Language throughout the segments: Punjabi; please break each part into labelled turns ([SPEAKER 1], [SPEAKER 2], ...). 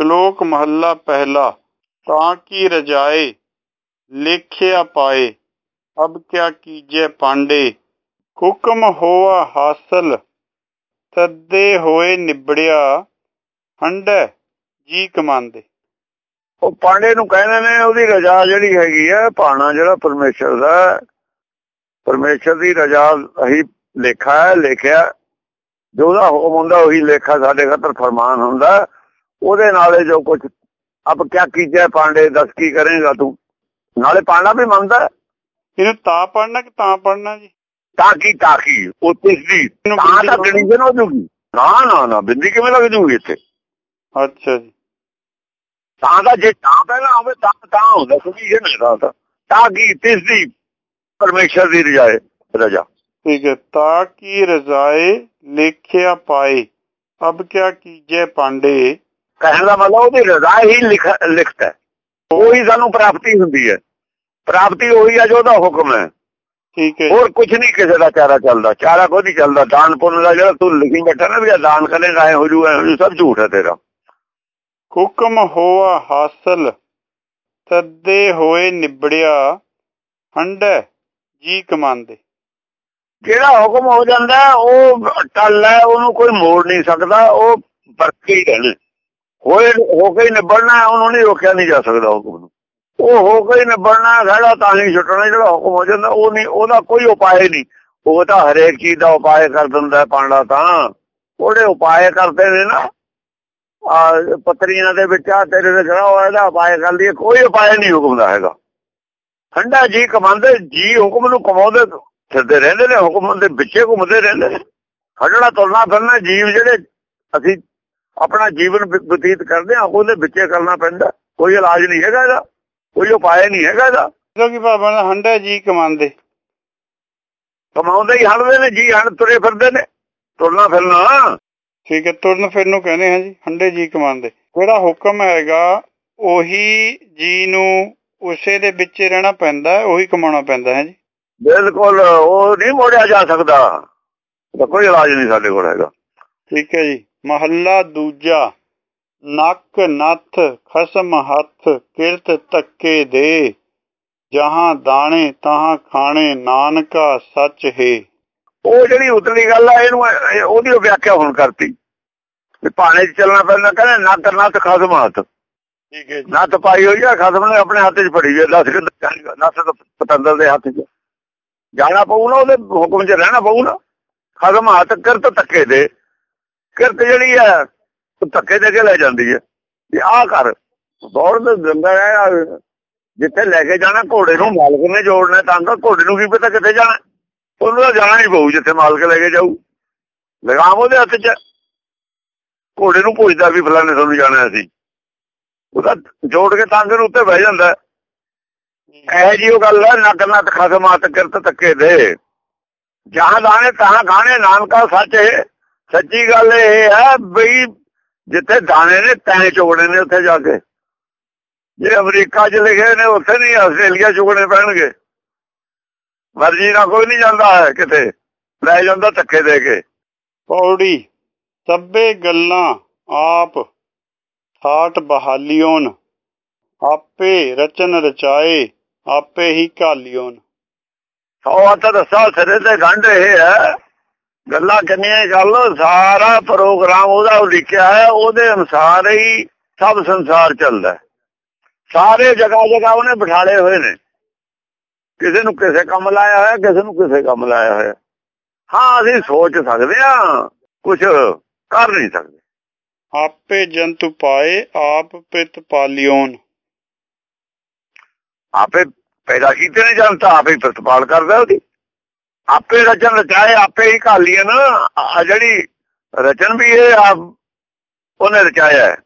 [SPEAKER 1] ਸ਼ਲੋਕ ਮਹੱਲਾ ਪਹਿਲਾ, ਤਾਂ ਕੀ ਰਜਾਏ ਲੇਖਿਆ ਪਾਏ, ਅਬ ਕਿਆ ਕੀਜੈ ਪਾਂਡੇ, ਹੁਕਮ ਹੋਆ ਹਾਸਲ, ਤਦੇ ਹੋਏ ਨਿਬੜਿਆ ਹੰਡੈ ਜੀ ਕਮਾਂਦੇ।
[SPEAKER 2] ਉਹ ਪਾਂਡੇ ਨੂੰ ਕਹਿੰਦੇ ਨੇ, ਉਹਦੀ ਰਜਾ ਜਿਹੜੀ ਹੈਗੀ ਆ, ਭਾਣਾ ਜਿਹੜਾ ਪਰਮੇਸ਼ਰ ਦਾ, ਪਰਮੇਸ਼ਰ ਦੀ ਰਜਾ ਅਹੀ ਲੇਖਾ ਹੈ, ਲਿਖਿਆ, ਜੋ ਉਹਦਾ ਹੁਕਮ ਹੁੰਦਾ, ਉਹੀ ਲੇਖਾ ਸਾਡੇ ਖਾਤਰ ਫਰਮਾਨ ਹੁੰਦਾ। ਉਹਦੇ ਨਾਲੇ ਜੋ ਕੁਝ ਅਬ ਕਿਆ ਕੀਜੈ ਪਾਂਡੇ ਦੱਸ ਕੀ ਕਰੇਗਾ ਤੂੰ? ਨਾਲੇ ਪਾਣਾ ਵੀ ਮੰਨਦਾ
[SPEAKER 1] ਇਹਨੂੰ ਤਾਂ ਪੜਨਾ ਕਿ ਤਾਂ ਪੜਨਾ ਜੀ?
[SPEAKER 2] ਤਾਂ ਕੀ ਤਾਂ ਕੀ? ਉਹ ਤਿਸਦੀ ਤਾਂ ਤਾਂ ਗਣੀਜਨ ਹੋ ਜੂਗੀ? ਨਾ ਨਾ ਨਾ ਬਿੰਦੀ ਕਿਵੇਂ ਲੱਗ ਜੂਗੀ ਇੱਥੇ?
[SPEAKER 1] ਅੱਛਾ ਜੀ।
[SPEAKER 2] ਤਾਂ ਦਾ ਜੇ ਤਾਂ ਪਹਿਲਾਂ ਹੋਵੇ ਤਾਂ ਤਾਂ ਹੁੰਦਾ ਸੁਣੀ ਇਹ ਨਹੀਂ ਤਾਂ। ਤਾਂ ਕੀ ਤਿਸਦੀ ਪਰਮੇਸ਼ਰ ਦੀ ਰਜਾਏ ਰਜਾ।
[SPEAKER 1] ਠੀਕ ਹੈ। ਤਾਂ ਕੀ ਰਜ਼ਾਏ ਲੇਖਿਆ ਪਾਏ। ਅਬ ਕਿਆ ਕੀਜੈ ਪਾਂਡੇ?
[SPEAKER 2] ਕਹਿਣ ਦਾ ਮਤਲਬ ਉਹਦੀ ਰਜ਼ਾ ਹੀ ਲਿਖਤ ਹੈ। ਉਹੀ ਸਾਨੂੰ ਪ੍ਰਾਪਤੀ ਹੁੰਦੀ ਹੈ। ਪ੍ਰਾਪਤੀ ਉਹੀ ਹੈ ਜੋ ਉਹਦਾ ਹੁਕਮ ਹੈ।
[SPEAKER 1] ਠੀਕ ਹੈ
[SPEAKER 2] ਹੋਰ ਕੁਝ ਨਹੀਂ ਕਿਸੇ ਦਾ ਚਾਰਾ ਚੱਲਦਾ। ਚਾਰਾ ਕੋਈ ਨਹੀਂ ਚੱਲਦਾ। ਦਾਨ ਪੁੰਨ ਦਾ ਜਿਹੜਾ ਤੂੰ ਲਿਖੀ ਬੈਠਾ ਨਾ ਵੀ ਦਾਨ ਕਰੇਗਾ ਐ ਹੋ ਜੂ ਐ ਸਭ ਝੂਠ ਹੈ ਤੇਰਾ।
[SPEAKER 1] ਹੁਕਮ ਹੋਆ ਹਾਸਲ ਤਦੇ ਹੋਏ ਨਿਬੜਿਆ ਹੰਡੈ ਜੀ ਕਮਾਂਦੇ।
[SPEAKER 2] ਜਿਹੜਾ ਹੁਕਮ ਹੋ ਜਾਂਦਾ ਉਹ ਟੱਲ ਹੈ ਉਹਨੂੰ ਕੋਈ ਮੋੜ ਨਹੀਂ ਸਕਦਾ ਉਹ ਵਰਤੀ ਰਹਿਣਾ। ਹੋਏ, ਹੋ ਕੇ ਨਿਬੜਨਾ ਉਹਨੂੰ ਨਹੀਂ ਰੋਕਿਆ ਨਹੀਂ ਜਾ ਸਕਦਾ ਹੁਕਮ ਨੂੰ। ਉਹ ਹੋ ਕੇ ਨਿਬੜਨਾ ਖੜਾ ਤਾਂ ਹੀ ਛੁੱਟਣਾ, ਜਿਹੜਾ ਹੁਕਮ ਹੋ ਜਾਂਦਾ, ਉਹ ਨਹੀਂ, ਉਹਦਾ ਕੋਈ ਉਪਾਅ ਨਹੀਂ। ਉਹ ਤਾਂ ਹਰੇਕ ਚੀਜ਼ ਦਾ ਉਪਾਅ ਕਰ ਦਿੰਦਾ ਪਾਂਡਾ ਤਾਂ। ਉਹਦੇ ਉਪਾਅ ਕਰਦੇ ਨੇ ਨਾ। ਆ, ਪਤਰੀਆਂ ਦੇ ਵਿੱਚ, ਆ ਤੇਰੇ ਦੇ ਖੜਾ ਹੋਇਆ, ਇਹਦਾ ਉਪਾਅ ਕਰ ਲਈਏ, ਕੋਈ ਉਪਾਅ ਨਹੀਂ ਹੁਕਮ ਦਾ ਹੈਗਾ। ਠੰਡਾ ਜੀ ਕਮਾਉਂਦੇ, ਜੀ ਹੁਕਮ ਨੂੰ ਕਮਾਉਂਦੇ ਫਿਰਦੇ ਰਹਿੰਦੇ ਨੇ, ਹੁਕਮ ਦੇ ਵਿੱਚੇ ਘੁੰਮਦੇ ਰਹਿੰਦੇ ਨੇ। ਖੜਣਾ ਤੁਰਨਾ ਫਿਰਨਾ, ਜੀਵ ਜਿਹੜੇ ਅਸੀਂ ਆਪਣਾ ਜੀਵਨ ਬਤੀਤ ਕਰਦੇ ਆ ਉਹਦੇ ਵਿੱਚੇ ਕਰਨਾ ਪੈਂਦਾ। ਕੋਈ ਇਲਾਜ ਨਹੀਂ ਹੈਗਾ ਇਹਦਾ ਕੋਈ ਉਪਾਅ ਨਹੀਂ ਹੈਗਾ ਇਹਦਾ।
[SPEAKER 1] ਕਿਉਂਕਿ ਬਾਬਾ ਨੇ ਹੰਡਾ ਜੀ ਕਮਾਉਂਦੇ।
[SPEAKER 2] ਕਮਾਉਂਦੇ ਹੀ ਹਣਦੇ ਨੇ ਜੀ ਹਣ ਤੁਰੇ ਫਿਰਦੇ ਨੇ। ਤੁਰਨਾ ਫਿਰਨਾ।
[SPEAKER 1] ਠੀਕ ਹੈ ਤੁਰਨ ਫਿਰਨ ਨੂੰ ਕਹਿੰਦੇ ਹਾਂ ਜੀ ਹੰਡੇ ਜੀ ਕਮਾਉਂਦੇ। ਜਿਹੜਾ ਹੁਕਮ ਹੈਗਾ ਉਹੀ ਜੀ ਨੂੰ ਉਸੇ ਦੇ ਵਿੱਚ ਰਹਿਣਾ ਪੈਂਦਾ ਉਹੀ ਕਮਾਉਣਾ ਪੈਂਦਾ ਹੈ ਜੀ।
[SPEAKER 2] ਬਿਲਕੁਲ ਉਹ ਨਹੀਂ ਮੋੜਿਆ ਜਾ ਸਕਦਾ। ਕੋਈ ਇਲਾਜ ਨਹੀਂ ਸਾਡੇ ਕੋਲ ਹੈਗਾ।
[SPEAKER 1] ਠੀਕ ਹੈ ਜੀ। ਮਹੱਲਾ ਦੂਜਾ ਨੱਕ ਨੱਥ ਖਸਮ ਹੱਥ ਕਿਰਤ ਤੱਕੇ ਦੇ ਜਹਾਂ ਦਾਣੇ ਤਹਾਂ ਖਾਣੇ ਨਾਨਕਾ ਸੱਚ ਹੈ।
[SPEAKER 2] ਉਹ ਜਿਹੜੀ ਉਤਲੀ ਗੱਲ ਆ ਇਹਨੂੰ ਉਹਦੀ ਵਿਆਖਿਆ ਹੁਣ ਕਰਤੀ। ਵੀ ਪਾਣੇ 'ਚ ਚੱਲਣਾ ਪੈਂਦਾ ਕਹਿੰਦੇ ਨੱਕ ਨੱਥ ਖਸਮ ਹੱਥ।
[SPEAKER 1] ਠੀਕ ਹੈ
[SPEAKER 2] ਨੱਥ ਪਾਈ ਹੋਈ ਆ ਖਸਮ ਨੇ ਆਪਣੇ ਹੱਥ 'ਚ ਫੜੀ ਹੋਈ ਦੱਸ ਕਿ ਨੱਥ ਪਤੰਦਰ ਦੇ ਹੱਥ 'ਚ। ਜਾਣਾ ਪਊ ਨਾ ਉਹਦੇ ਹੁਕਮ 'ਚ ਰਹਿਣਾ ਪਊ ਨਾ। ਖਸਮ ਹੱਥ ਕਿਰਤ ਤੱਕੇ ਦੇ। ਕਿਰਤ ਜਿਹੜੀ ਹੈ ਉਹ ਧੱਕੇ ਦੇ ਕੇ ਲੈ ਜਾਂਦੀ ਹੈ ਵੀ ਆਹ ਕਰ, ਦੌੜ ਦੇ ਹੈ ਜਿੱਥੇ ਲੈ ਕੇ ਜਾਣਾ, ਘੋੜੇ ਨੂੰ ਮਾਲਕ ਨੇ ਜੋੜਨਾ, ਤਾਂ ਤਾਂ ਘੋੜੇ ਨੂੰ ਕੀ ਪਤਾ ਕਿੱਥੇ ਜਾਣਾ। ਉਹਨੂੰ ਤਾਂ ਜਾਣਾ ਹੀ ਪਊ, ਜਿੱਥੇ ਮਾਲਕ ਲੈ ਕੇ ਜਾਊ। ਲਗਾਮ ਉਹਦੇ ਹੱਥ 'ਚ। ਘੋੜੇ ਨੂੰ ਪੁੱਛਦਾ ਵੀ ਫਲਾਣੇ ਤੁਹਾਨੂੰ ਜਾਣਾ ਸੀ ਉਹਦਾ ਜੋੜ ਕੇ ਤਾਂ ਨੂੰ ਉੱਤੇ ਬਹਿ ਜਾਂਦਾ। ਇਹ ਜੀ ਉਹ ਗੱਲ ਹੈ ਨੱਕ ਨੱਕ ਖਸਮਾਤ ਕਿਰਤ ਤੱਕੇ ਦੇ। ਜਹਾਂ ਦਾਣੇ, ਤਾਂ ਖਾਣੇ ਨਾਨਕਾ ਸੱਚ ਹੈ ਸੱਚੀ ਗੱਲ ਇਹ ਹੈ ਬਈ ਜਿੱਥੇ ਦਾਣੇ ਨੇ ਤੈਂ ਚੋਗਣੇ ਨੇ ਉੱਥੇ ਜਾ ਕੇ। ਜੇ ਅਮਰੀਕਾ 'ਚ ਲਿਖੇ ਨੇ ਉੱਥੇ ਨਹੀਂ ਆਸਟ੍ਰੇਲੀਆ ਚੁਗਣੇ ਪੈਣਗੇ। ਮਰਜ਼ੀ ਨਾਲ ਕੋਈ ਨਹੀਂ ਜਾਂਦਾ ਹੈ ਕਿਤੇ। ਲੈ ਜਾਂਦਾ ਧੱਕੇ ਦੇ ਕੇ।
[SPEAKER 1] ਪੌੜੀ ਸਭੇ ਗੱਲਾਂ ਆਪ ਥਾਟ ਬਹਾਲੀਓਨ। ਆਪੇ ਰਚਨ ਰਚਾਏ ਆਪੇ ਹੀ ਘਾਲਿਓਨ।
[SPEAKER 2] ਸੋ ਤਾਂ ਦੱਸਾ ਸਿਰੇ ਤੇ ਗੰਢ ਇਹ ਹੈ। ਗੱਲਾਂ ਕਿੰਨੀਆਂ ਗੱਲ ਸਾਰਾ ਪ੍ਰੋਗਰਾਮ ਉਹਦਾ ਲਿਖਿਆ ਹੈ ਉਹਦੇ ਅਨੁਸਾਰ ਹੀ ਸਭ ਸੰਸਾਰ ਚੱਲਦਾ ਸਾਰੇ ਜਗ੍ਹਾ ਜਗ੍ਹਾ ਉਹਨੇ ਬਿਠਾਲੇ ਹੋਏ ਨੇ। ਕਿਸੇ ਨੂੰ ਕਿਸੇ ਕੰਮ ਲਾਇਆ ਹੋਇਆ ਕਿਸੇ ਨੂੰ ਕਿਸੇ ਕੰਮ ਲਾਇਆ ਹੋਇਆ। ਹਾਂ ਅਸੀਂ ਸੋਚ ਸਕਦੇ ਆ ਕੁਝ ਕਰ ਨਹੀਂ ਸਕਦੇ।
[SPEAKER 1] ਆਪੇ ਜੰਤੂ ਪਾਏ ਆਪ ਪਿਤ ਪਾਲਿਓਨ।
[SPEAKER 2] ਆਪੇ ਪੈਦਾ ਕੀਤੇ ਨੇ ਜਨਤਾ ਆਪੇ ਪ੍ਰਤਪਾਲ ਕਰਦਾ ਉਹਦੀ। ਆਪੇ ਰਚਨ ਰਚਾਏ ਆਪੇ ਹੀ ਘਾਲੀਏ ਨਾ। ਆ ਜਿਹੜੀ ਰਚਨ ਵੀ ਇਹ ਆਪ ਉਹਨੇ ਰਚਾਇਆ ਹੈ।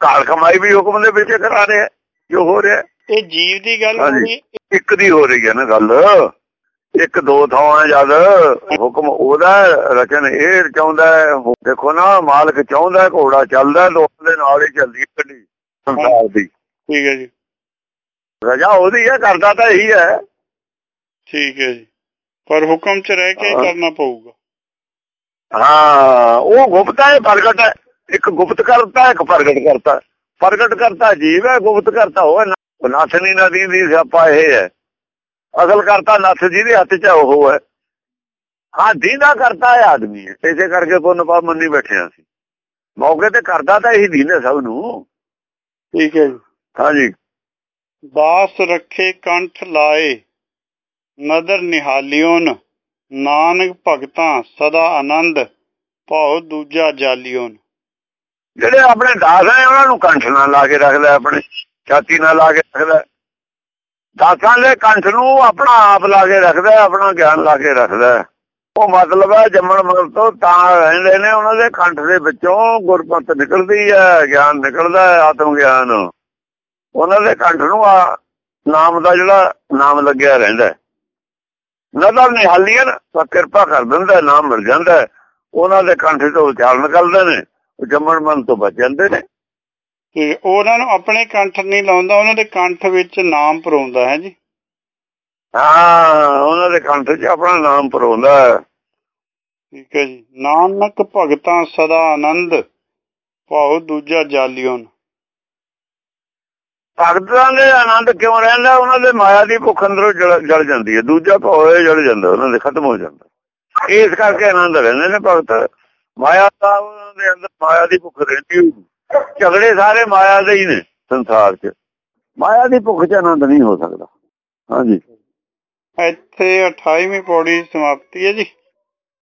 [SPEAKER 2] ਕਾਲ ਕਮਾਈ ਵੀ ਹੁਕਮ ਦੇ ਵਿੱਚ ਕਰਾ ਰਿਹਾ ਜੋ ਹੋ ਰਿਹਾ
[SPEAKER 1] ਇਹ ਜੀਵ ਦੀ ਗੱਲ
[SPEAKER 2] ਇੱਕ ਦੀ ਹੋ ਰਹੀ ਹੈ ਨਾ ਗੱਲ। ਇੱਕ ਦੋ ਥਾਵਾਂ ਜਦ। ਹੁਕਮ ਉਹਦਾ ਰਚਨ ਇਹ ਰਚਾਉਂਦਾ ਦੇਖੋ ਨਾ ਮਾਲਕ ਚਾਹੁੰਦਾ ਘੋੜਾ ਚੱਲਦਾ ਲੋਕਾਂ ਦੇ ਨਾਲ ਹੀ ਚੱਲਦੀ ਗੱਡੀ ਸੰਸਾਰ ਦੀ।
[SPEAKER 1] ਠੀਕ ਹੈ ਜੀ।
[SPEAKER 2] ਰਜਾ ਉਹਦੀ ਹੈ ਕਰਦਾ ਤਾਂ ਇਹੀ ਹੈ।
[SPEAKER 1] ਠੀਕ ਹੈ ਜੀ। ਪਰ ਹੁਕਮ 'ਚ ਰਹਿ ਕੇ ਕਰਨਾ ਪਊਗਾ।
[SPEAKER 2] ਹਾਂ ਉਹ ਗੁਪਤ ਹੈ ਪ੍ਰਗਟ ਹੈ। ਇੱਕ ਗੁਪਤ ਕਰਤਾ ਇੱਕ ਪ੍ਰਗਟ ਕਰਤਾ। ਪ੍ਰਗਟ ਕਰਤਾ ਜੀਵ ਹੈ ਗੁਪਤ ਕਰਤਾ ਉਹ ਹੈ ਨੱਥ ਨਹੀਂ ਨਦੀ ਦੀ ਸਿਆਪਾ ਇਹ ਹੈ। ਅਸਲ ਕਰਤਾ ਨੱਥ ਜਿਹਦੇ ਹੱਥ 'ਚ ਉਹ ਹੈ। ਹਾਂ ਦੀਦਾ ਕਰਤਾ ਹੈ ਆਦਮੀ ਇਸੇ ਕਰਕੇ ਪੁੰਨ ਪਾ ਮੰਨੀ ਬੈਠਿਆ ਸੀ। ਮੌਕੇ ਤੇ ਕਰਦਾ ਤਾਂ ਇਹੀ ਦੀਨੇ ਸਭ ਨੂੰ।
[SPEAKER 1] ਠੀਕ ਹੈ ਜੀ।
[SPEAKER 2] ਹਾਂਜੀ।
[SPEAKER 1] ਦਾਸ ਰੱਖੇ ਕੰਠ ਲਾਏ। ਨਦਰ ਨਿਹਾਲਿਓਨ, ਨਾਨਕ ਭਗਤਾਂ ਸਦਾ ਆਨੰਦ, ਭਾਉ ਦੂਜਾ ਜਾਲਿਓਨ।
[SPEAKER 2] ਜਿਹੜੇ ਆਪਣੇ ਦਾਸ ਨੇ ਉਹਨਾਂ ਨੂੰ ਕੰਠ ਨਾਲ ਲਾ ਕੇ ਰੱਖਦਾ ਆਪਣੇ ਛਾਤੀ ਨਾਲ ਲਾ ਕੇ ਰੱਖਦਾ ਦਾਸਾਂ ਦੇ ਕੰਠ ਨੂੰ ਆਪਣਾ ਆਪ ਲਾ ਕੇ ਰੱਖਦਾ ਆਪਣਾ ਗਿਆਨ ਲਾ ਕੇ ਰੱਖਦਾ ਉਹ ਮਤਲਬ ਹੈ, ਜੰਮਣ ਮਰਨ ਤੋਂ ਤਾਂ ਰਹਿੰਦੇ ਨੇ, ਉਹਨਾਂ ਦੇ ਕੰਠ ਦੇ ਵਿੱਚੋਂ ਗੁਰਪਤ ਨਿਕਲਦੀ ਹੈ, ਗਿਆਨ ਨਿਕਲਦਾ ਹੈ, ਆਤਮ ਗਿਆਨ। ਉਹਨਾਂ ਦੇ ਕੰਠ ਨੂੰ ਆ ਨਾਮ ਦਾ ਜਿਹੜਾ ਨਾਮ ਲੱਗਿਆ ਰਹਿੰਦਾ ਹੈ ਨਦਰ ਨਿਹਾਲੀਆਂ ਤਾਂ ਕਿਰਪਾ ਕਰ ਦਿੰਦਾ ਨਾਮ ਮਿਲ ਜਾਂਦਾ ਉਹਨਾਂ ਦੇ ਕੰਠ ਤੋਂ ਉਚਾਰ ਨਿਕਲਦੇ ਨੇ ਉਹ ਜੰਮਣ ਮਨ ਤੋਂ ਬਚ ਜਾਂਦੇ ਨੇ।
[SPEAKER 1] ਤੇ ਉਹਨਾਂ ਨੂੰ ਆਪਣੇ ਕੰਠ ਨਹੀਂ ਲਾਉਂਦਾ ਉਹਨਾਂ ਦੇ ਕੰਠ ਵਿੱਚ ਨਾਮ ਪਰੋਂਦਾ ਹੈ ਜੀ।
[SPEAKER 2] ਹਾਂ ਉਹਨਾਂ ਦੇ ਕੰਠ 'ਚ ਆਪਣਾ ਨਾਮ ਪਰੋਂਦਾ
[SPEAKER 1] ਠੀਕ ਹੈ ਜੀ। ਨਾਨਕ ਭਗਤਾਂ ਸਦਾ ਆਨੰਦ ਭਾਉ ਦੂਜਾ ਜਾਲਿਓਨ।
[SPEAKER 2] ਭਗਤਾਂ ਦੇ ਆਨੰਦ ਕਿਉਂ ਰਹਿੰਦਾ? ਉਹਨਾਂ ਦੇ ਮਾਇਆ ਦੀ ਭੁੱਖ ਅੰਦਰੋਂ ਜਲ ਜਾਂਦੀ ਹੈ। ਦੂਜਾ ਭੋਏ ਜਲ ਜਾਂਦਾ, ਉਹਨਾਂ ਦੇ ਖਤਮ ਹੋ ਜਾਂਦਾ। ਇਸ ਕਰਕੇ ਆਨੰਦ ਰਹਿੰਦੇ ਨੇ ਭਗਤ। ਮਾਇਆ ਦਾ ਉਹਨਾਂ ਦੇ ਅੰਦਰ ਮਾਇਆ ਦੀ ਭੁੱਖ ਰਹਿੰਦੀ ਝਗੜੇ ਸਾਰੇ ਮਾਇਆ ਦੇ ਹੀ ਨੇ ਸੰਸਾਰ 'ਚ। ਮਾਇਆ ਦੀ ਭੁੱਖ 'ਚ ਆਨੰਦ ਨਹੀਂ ਹੋ ਸਕਦਾ। ਹਾਂਜੀ।
[SPEAKER 1] ਇੱਥੇ 28ਵੀਂ ਪੌੜੀ ਸਮਾਪਤੀ ਹੈ ਜੀ।